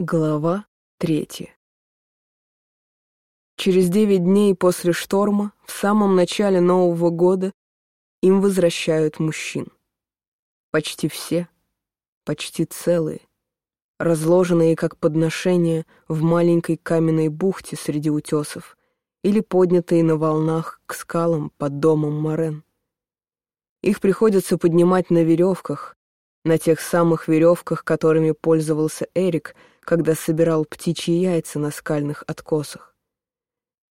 Глава третья. Через девять дней после шторма, в самом начале Нового года, им возвращают мужчин. Почти все, почти целые, разложенные как подношения в маленькой каменной бухте среди утесов или поднятые на волнах к скалам под домом Морен. Их приходится поднимать на веревках, на тех самых веревках, которыми пользовался Эрик — когда собирал птичьи яйца на скальных откосах.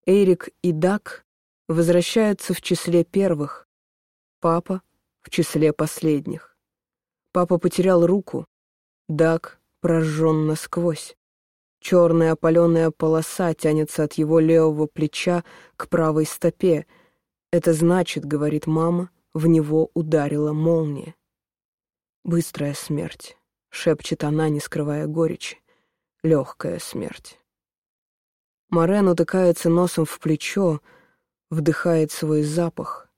Эрик и Дак возвращаются в числе первых, папа — в числе последних. Папа потерял руку, Дак прожжен насквозь. Черная опаленная полоса тянется от его левого плеча к правой стопе. Это значит, говорит мама, в него ударила молния. «Быстрая смерть», — шепчет она, не скрывая горечи легкая смерть. Морен утыкается носом в плечо, вдыхает свой запах.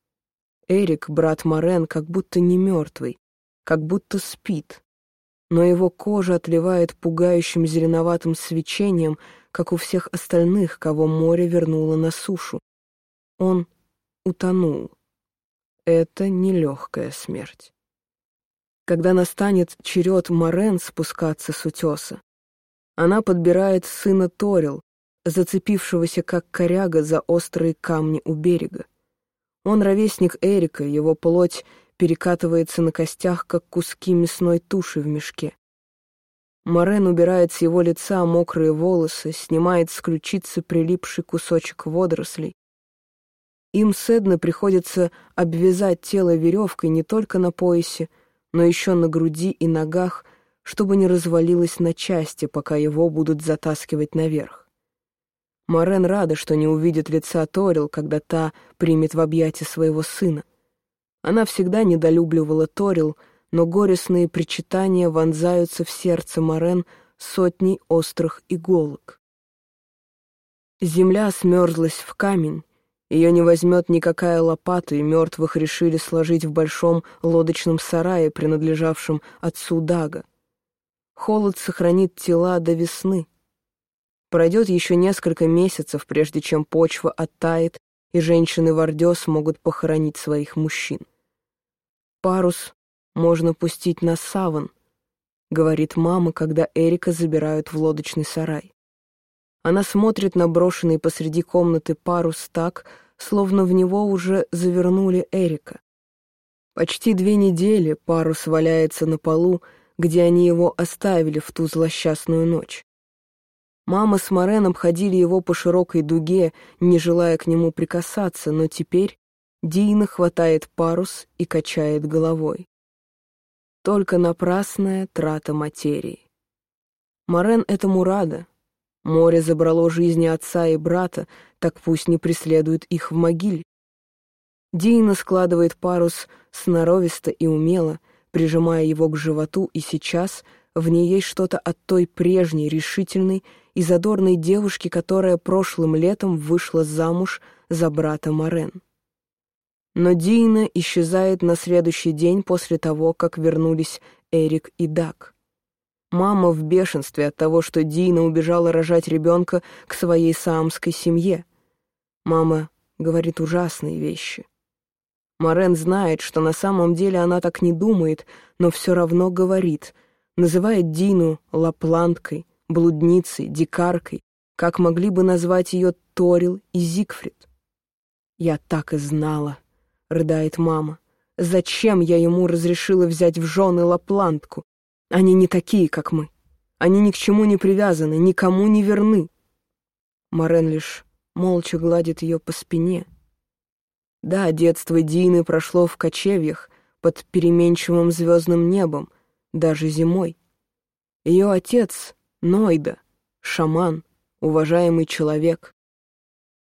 Эрик, брат Морен, как будто не мертвый, как будто спит, но его кожа отливает пугающим зеленоватым свечением, как у всех остальных, кого море вернуло на сушу. Он утонул. Это нелегкая смерть. Когда настанет черед Морен спускаться с утеса, она подбирает сына Торил, зацепившегося как коряга за острые камни у берега. Он ровесник Эрика, его плоть перекатывается на костях, как куски мясной туши в мешке. Морен убирает с его лица мокрые волосы, снимает с ключицы прилипший кусочек водорослей. Им с Эдна приходится обвязать тело веревкой не только на поясе, но еще на груди и ногах, чтобы не развалилось на части, пока его будут затаскивать наверх. Морен рада, что не увидит лица Торил, когда та примет в объятия своего сына. Она всегда недолюбливала Торил, но горестные причитания вонзаются в сердце Морен сотней острых иголок. Земля смерзлась в камень, ее не возьмет никакая лопата, и мертвых решили сложить в большом лодочном сарае, принадлежавшем отцу Дага. Холод сохранит тела до весны. Пройдет еще несколько месяцев, прежде чем почва оттает, и женщины в Ордё смогут похоронить своих мужчин. «Парус можно пустить на саван», — говорит мама, когда Эрика забирают в лодочный сарай. Она смотрит на брошенный посреди комнаты парус так, словно в него уже завернули Эрика. Почти две недели парус валяется на полу, где они его оставили в ту злосчастную ночь. Мама с Мореном ходили его по широкой дуге, не желая к нему прикасаться, но теперь Дина хватает парус и качает головой. Только напрасная трата материи. Морен этому рада. Море забрало жизни отца и брата, так пусть не преследует их в могиле. Дина складывает парус сноровисто и умело, прижимая его к животу, и сейчас в ней есть что-то от той прежней, решительной и задорной девушки, которая прошлым летом вышла замуж за брата Морен. Но Дина исчезает на следующий день после того, как вернулись Эрик и Дак. Мама в бешенстве от того, что Дина убежала рожать ребенка к своей саамской семье. Мама говорит ужасные вещи. Морен знает, что на самом деле она так не думает, но все равно говорит, называет Дину лапландкой, блудницей, дикаркой, как могли бы назвать ее Торил и Зигфрид. «Я так и знала», — рыдает мама. «Зачем я ему разрешила взять в жены лапландку? Они не такие, как мы. Они ни к чему не привязаны, никому не верны». Морен лишь молча гладит ее по спине, да, детство Дины прошло в кочевьях, под переменчивым звездным небом, даже зимой. Ее отец — Нойда, шаман, уважаемый человек.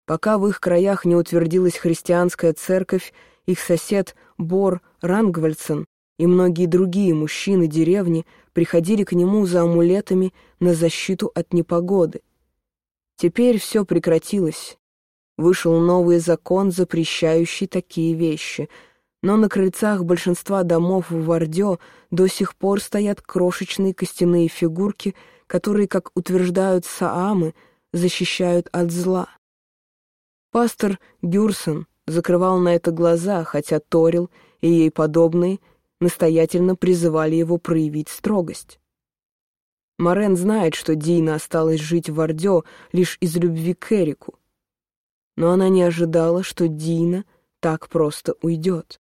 Пока в их краях не утвердилась христианская церковь, их сосед Бор Рангвальдсен и многие другие мужчины деревни приходили к нему за амулетами на защиту от непогоды. Теперь все прекратилось, Вышел новый закон, запрещающий такие вещи, но на крыльцах большинства домов в Вардё до сих пор стоят крошечные костяные фигурки, которые, как утверждают Саамы, защищают от зла. Пастор Гюрсон закрывал на это глаза, хотя Торил и ей подобные настоятельно призывали его проявить строгость. Морен знает, что Дина осталась жить в Ордё лишь из любви к Эрику. Но она не ожидала, что Дина так просто уйдет.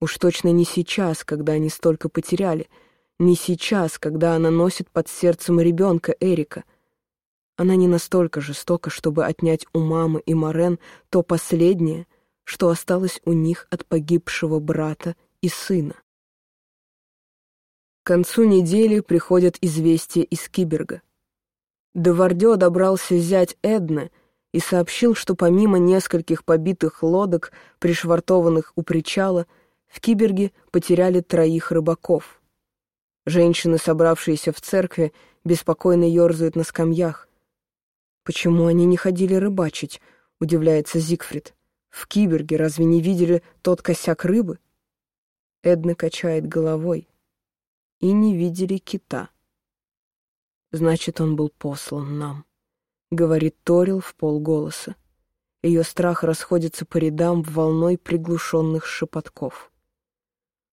Уж точно не сейчас, когда они столько потеряли, не сейчас, когда она носит под сердцем ребенка Эрика. Она не настолько жестока, чтобы отнять у мамы и Морен то последнее, что осталось у них от погибшего брата и сына. К концу недели приходят известия из Киберга. До Вардё добрался зять Эдна и сообщил, что помимо нескольких побитых лодок, пришвартованных у причала, в Киберге потеряли троих рыбаков. Женщины, собравшиеся в церкви, беспокойно ерзают на скамьях. «Почему они не ходили рыбачить?» — удивляется Зигфрид. «В Киберге разве не видели тот косяк рыбы?» Эдна качает головой и не видели кита. Значит, он был послан нам, — говорит Торил в полголоса. Ее страх расходится по рядам волной приглушенных шепотков.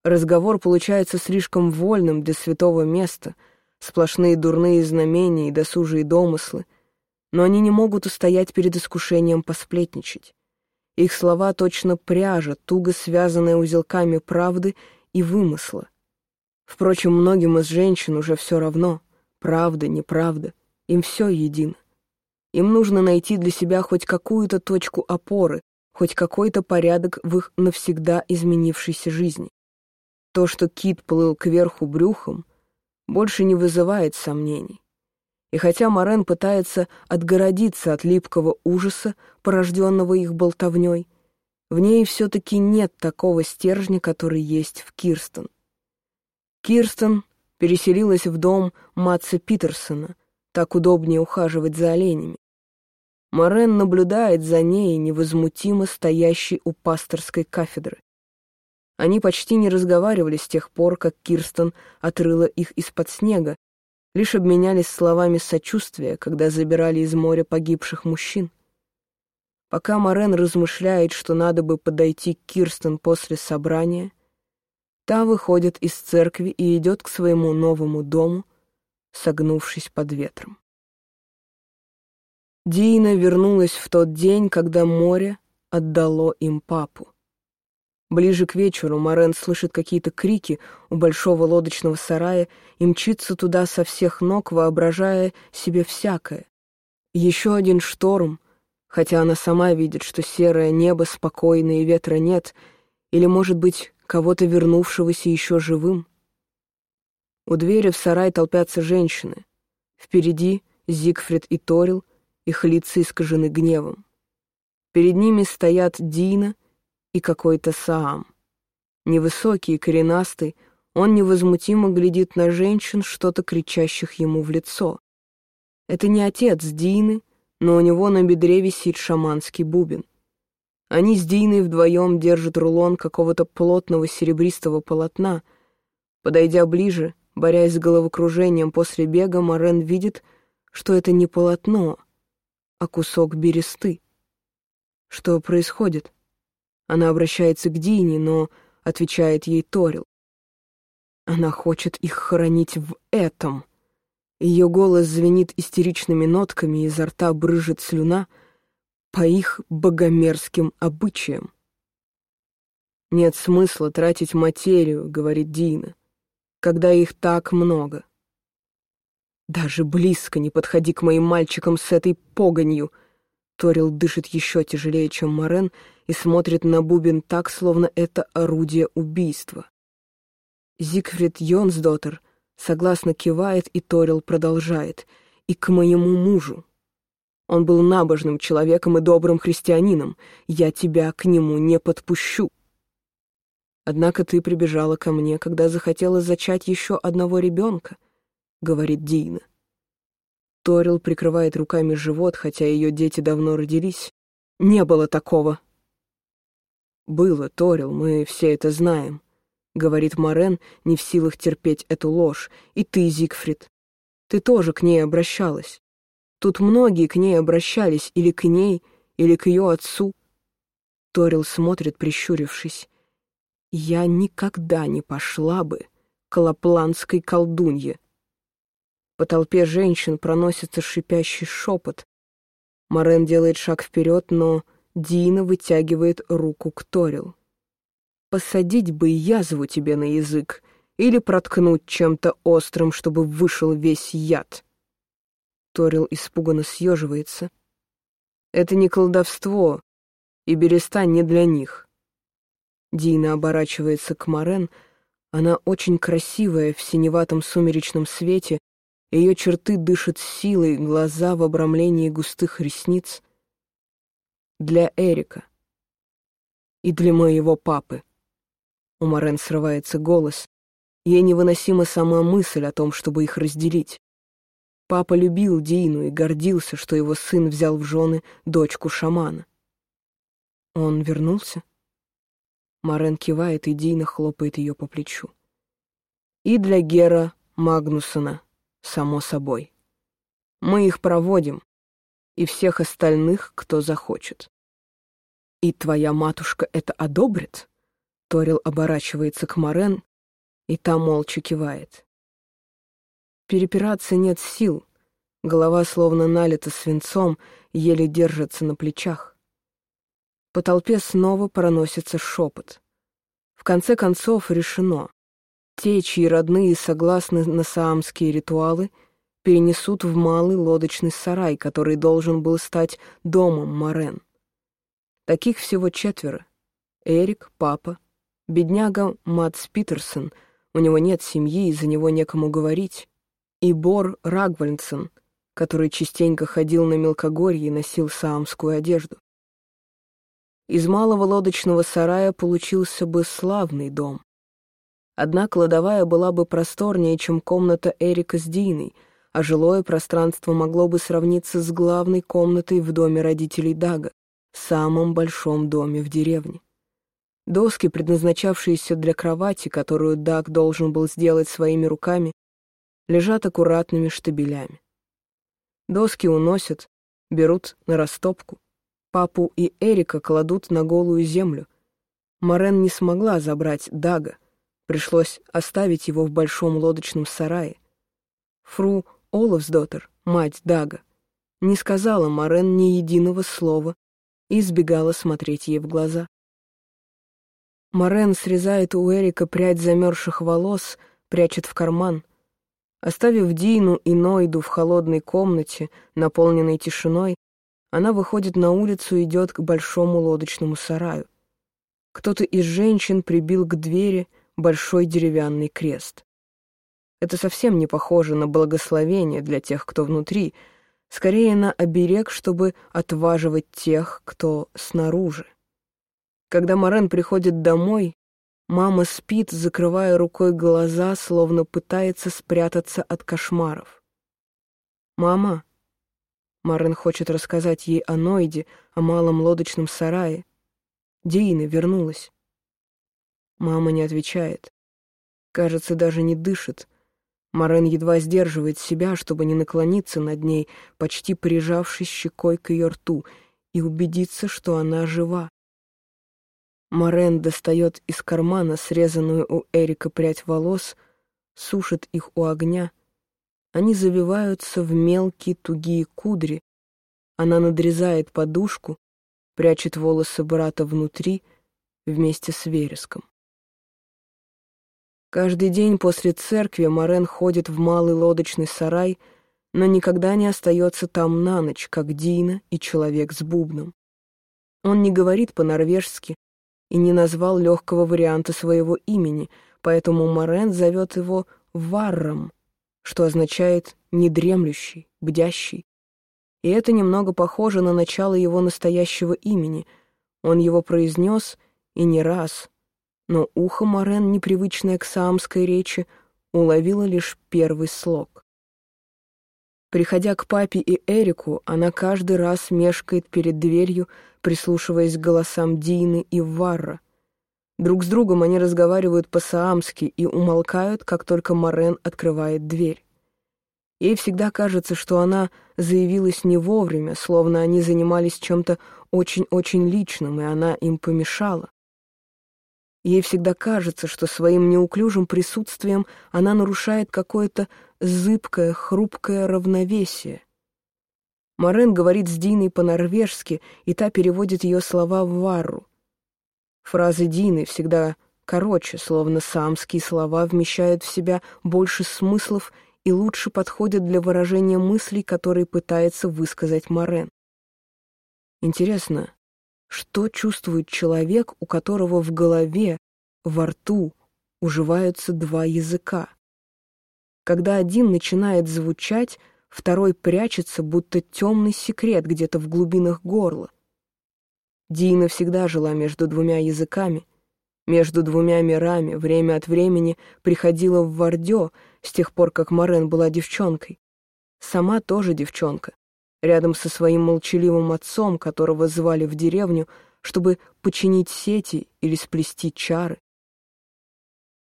Разговор получается слишком вольным для святого места, сплошные дурные знамения и досужие домыслы, но они не могут устоять перед искушением посплетничать. Их слова точно пряжа, туго связанная узелками правды и вымысла — Впрочем, многим из женщин уже все равно, правда, неправда, им все едино. Им нужно найти для себя хоть какую-то точку опоры, хоть какой-то порядок в их навсегда изменившейся жизни. То, что кит плыл кверху брюхом, больше не вызывает сомнений. И хотя Морен пытается отгородиться от липкого ужаса, порожденного их болтовней, в ней все-таки нет такого стержня, который есть в Кирстен. Кирстен переселилась в дом Матса Питерсона, так удобнее ухаживать за оленями. Морен наблюдает за ней, невозмутимо стоящей у пасторской кафедры. Они почти не разговаривали с тех пор, как Кирстен отрыла их из-под снега, лишь обменялись словами сочувствия, когда забирали из моря погибших мужчин. Пока Морен размышляет, что надо бы подойти к Кирстен после собрания, Та выходит из церкви и идет к своему новому дому, согнувшись под ветром. Дина вернулась в тот день, когда море отдало им папу. Ближе к вечеру Морен слышит какие-то крики у большого лодочного сарая и мчится туда со всех ног, воображая себе всякое. Еще один шторм, хотя она сама видит, что серое небо спокойно и ветра нет, или, может быть, кого-то вернувшегося еще живым. У двери в сарай толпятся женщины. Впереди Зигфрид и Торил, их лица искажены гневом. Перед ними стоят Дина и какой-то Саам. Невысокий и коренастый, он невозмутимо глядит на женщин, что-то кричащих ему в лицо. Это не отец Дины, но у него на бедре висит шаманский бубен — они с Диной вдвоем держат рулон какого-то плотного серебристого полотна. Подойдя ближе, борясь с головокружением после бега, Морен видит, что это не полотно, а кусок бересты. Что происходит? Она обращается к Дине, но отвечает ей Торил. Она хочет их хоронить в этом. Ее голос звенит истеричными нотками, изо рта брыжет слюна — по их богомерзким обычаям. «Нет смысла тратить материю», — говорит Дина, — «когда их так много». «Даже близко не подходи к моим мальчикам с этой погонью», Торил дышит еще тяжелее, чем Морен, и смотрит на бубен так, словно это орудие убийства. Зигфрид Йонсдоттер согласно кивает, и Торил продолжает. «И к моему мужу». Он был набожным человеком и добрым христианином. Я тебя к нему не подпущу. Однако ты прибежала ко мне, когда захотела зачать еще одного ребенка, — говорит Дина. Торил прикрывает руками живот, хотя ее дети давно родились. Не было такого. Было, Торил, мы все это знаем, — говорит Морен, не в силах терпеть эту ложь. И ты, Зигфрид. Ты тоже к ней обращалась. Тут многие к ней обращались, или к ней, или к ее отцу. Торил смотрит, прищурившись. Я никогда не пошла бы к лапландской колдунье. По толпе женщин проносится шипящий шепот. Морен делает шаг вперед, но Дина вытягивает руку к Торил. «Посадить бы язву тебе на язык или проткнуть чем-то острым, чтобы вышел весь яд». Торил испуганно съеживается. «Это не колдовство, и береста не для них». Дина оборачивается к Морен. Она очень красивая в синеватом сумеречном свете, ее черты дышат силой, глаза в обрамлении густых ресниц. Для Эрика. И для моего папы. У Морен срывается голос. Ей невыносима сама мысль о том, чтобы их разделить. Папа любил Дину и гордился, что его сын взял в жены дочку шамана. Он вернулся? Марен кивает, и Дина хлопает ее по плечу. И для Гера Магнусона, само собой. Мы их проводим, и всех остальных, кто захочет. «И твоя матушка это одобрит?» Торил оборачивается к Марен, и та молча кивает. Перепираться нет сил. Голова словно налита свинцом, еле держится на плечах. По толпе снова проносится шепот. В конце концов решено. Те, чьи родные согласны на саамские ритуалы, перенесут в малый лодочный сарай, который должен был стать домом Морен. Таких всего четверо. Эрик, папа, бедняга Матс Питерсон, у него нет семьи, и за него некому говорить, и Бор Рагвальдсен, который частенько ходил на мелкогорье и носил саамскую одежду. Из малого лодочного сарая получился бы славный дом. Одна кладовая была бы просторнее, чем комната Эрика с Диной, а жилое пространство могло бы сравниться с главной комнатой в доме родителей Дага, самом большом доме в деревне. Доски, предназначавшиеся для кровати, которую Даг должен был сделать своими руками, лежат аккуратными штабелями. Доски уносят, берут на растопку. Папу и Эрика кладут на голую землю. Морен не смогла забрать Дага. Пришлось оставить его в большом лодочном сарае. Фру Олафсдоттер, мать Дага, не сказала Морен ни единого слова и избегала смотреть ей в глаза. Морен срезает у Эрика прядь замерзших волос, прячет в карман — Оставив Дину и Нойду в холодной комнате, наполненной тишиной, она выходит на улицу и идет к большому лодочному сараю. Кто-то из женщин прибил к двери большой деревянный крест. Это совсем не похоже на благословение для тех, кто внутри, скорее на оберег, чтобы отваживать тех, кто снаружи. Когда Морен приходит домой, Мама спит, закрывая рукой глаза, словно пытается спрятаться от кошмаров. «Мама!» Марен хочет рассказать ей о Нойде, о малом лодочном сарае. Дина вернулась. Мама не отвечает. Кажется, даже не дышит. Марен едва сдерживает себя, чтобы не наклониться над ней, почти прижавшись щекой к ее рту, и убедиться, что она жива. Морен достает из кармана срезанную у Эрика прядь волос, сушит их у огня. Они завиваются в мелкие тугие кудри. Она надрезает подушку, прячет волосы брата внутри вместе с вереском. Каждый день после церкви Морен ходит в малый лодочный сарай, но никогда не остается там на ночь, как Дина и человек с бубном. Он не говорит по-норвежски, и не назвал легкого варианта своего имени, поэтому Морен зовет его Варром, что означает «недремлющий», «бдящий». И это немного похоже на начало его настоящего имени. Он его произнес и не раз, но ухо Морен, непривычное к саамской речи, уловило лишь первый слог. Приходя к папе и Эрику, она каждый раз мешкает перед дверью, прислушиваясь к голосам Дины и Варра. Друг с другом они разговаривают по-саамски и умолкают, как только Морен открывает дверь. Ей всегда кажется, что она заявилась не вовремя, словно они занимались чем-то очень-очень личным, и она им помешала. Ей всегда кажется, что своим неуклюжим присутствием она нарушает какое-то зыбкое, хрупкое равновесие. Морен говорит с Диной по-норвежски, и та переводит ее слова в варру. Фразы Дины всегда короче, словно самские слова вмещают в себя больше смыслов и лучше подходят для выражения мыслей, которые пытается высказать Морен. Интересно, что чувствует человек, у которого в голове, во рту уживаются два языка? Когда один начинает звучать, второй прячется, будто темный секрет где-то в глубинах горла. Дина всегда жила между двумя языками, между двумя мирами, время от времени приходила в Вардё с тех пор, как Морен была девчонкой. Сама тоже девчонка, рядом со своим молчаливым отцом, которого звали в деревню, чтобы починить сети или сплести чары.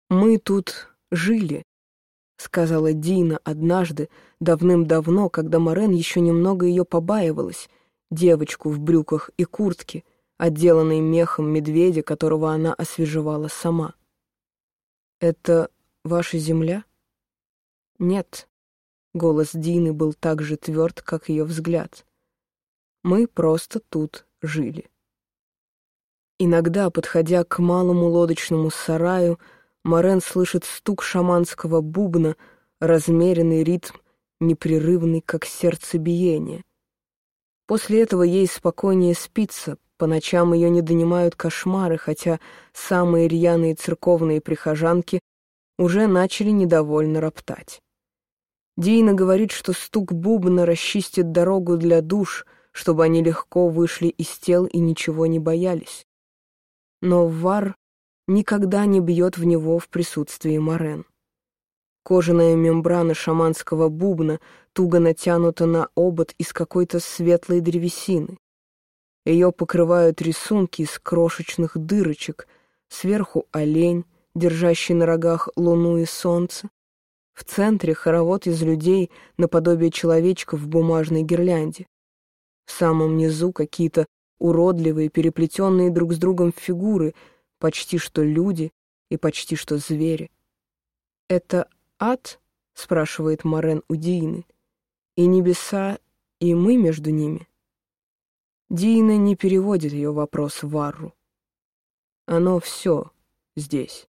«Мы тут жили», — сказала Дина однажды, давным-давно, когда Морен еще немного ее побаивалась, девочку в брюках и куртке, отделанной мехом медведя, которого она освежевала сама. «Это ваша земля?» «Нет», — голос Дины был так же тверд, как ее взгляд. «Мы просто тут жили». Иногда, подходя к малому лодочному сараю, Морен слышит стук шаманского бубна, размеренный ритм, непрерывный, как сердцебиение. После этого ей спокойнее спится, по ночам ее не донимают кошмары, хотя самые рьяные церковные прихожанки уже начали недовольно роптать. Дина говорит, что стук бубна расчистит дорогу для душ, чтобы они легко вышли из тел и ничего не боялись. Но Вар никогда не бьет в него в присутствии Морен. Кожаная мембрана шаманского бубна туго натянута на обод из какой-то светлой древесины. Ее покрывают рисунки из крошечных дырочек, сверху олень, держащий на рогах луну и солнце. В центре хоровод из людей наподобие человечка в бумажной гирлянде. В самом низу какие-то уродливые, переплетенные друг с другом фигуры, почти что люди и почти что звери. «Это ад?» — спрашивает Морен у Дины. «И небеса, и мы между ними?» Дина не переводит ее вопрос в Варру. Оно все здесь.